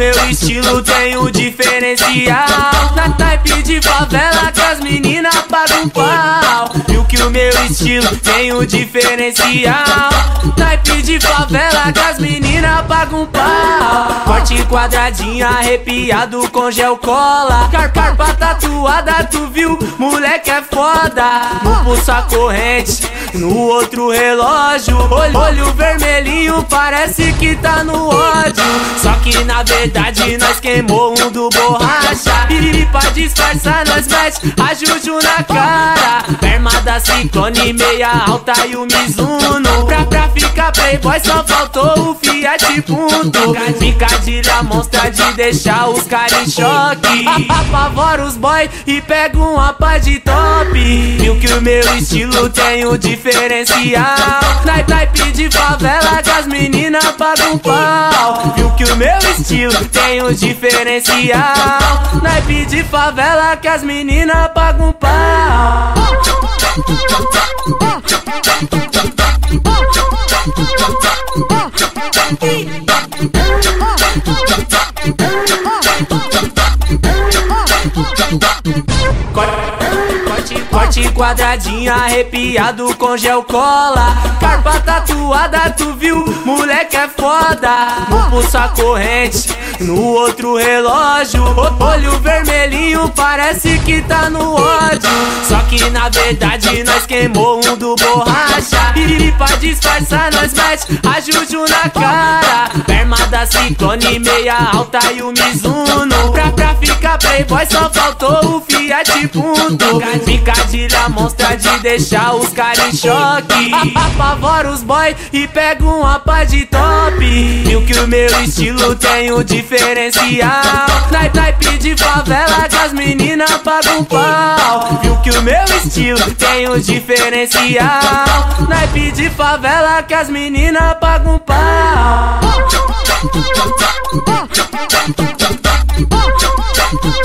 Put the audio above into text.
Meu estilo tem o diferencial. Na type de favela que as meninas pagam pau que o meu estilo tem o diferencial. Type de favela que as meninas pagam pau. Corte quadradinho arrepiado com gel cola. Car Carpa tatuada, tu viu? Moleque é foda. No pulso a corrente, no outro relógio. Olho, olho vermelhinho, parece que tá no ódio. Só que na verdade nós queimou um do borracha. E pra disfarçar nós mete a Juju na cara Perma da Ciclone, meia alta e o Mizuno. Pra, pra ficar playboy só faltou o Fiat Punto. Picadilha monstra de deixar os caras em choque. Apavora os boy e pega uma pá de top. Viu que o meu estilo tem o diferencial. Na type de favela que as meninas pagam pau. Viu que o meu estilo tem o diferencial. Naipe de favela que as meninas pagam pau Corte, quadradinho arrepiado com gel cola. Carpa tatuada, tu viu? Moleque é foda. No pulso a corrente, no outro relógio Olho vermelhinho, parece que tá no ódio. Só que na verdade nós queimou um do borracha. E pra disfarçar nós mete a Juju na cara. Perma da Ciclone, meia alta e o Mizuno. Pra, pra ficar playboy só faltou o Fiat Punto. Picadilha monstra de deixar os caras em choque. Apavora os boy e pega uma pá de top. Viu que o meu estilo tem o diferencial. Na type de favela que as meninas pagam pau. Viu que o meu estilo tem o diferencial. Naipe de favela que as meninas pagam pau You.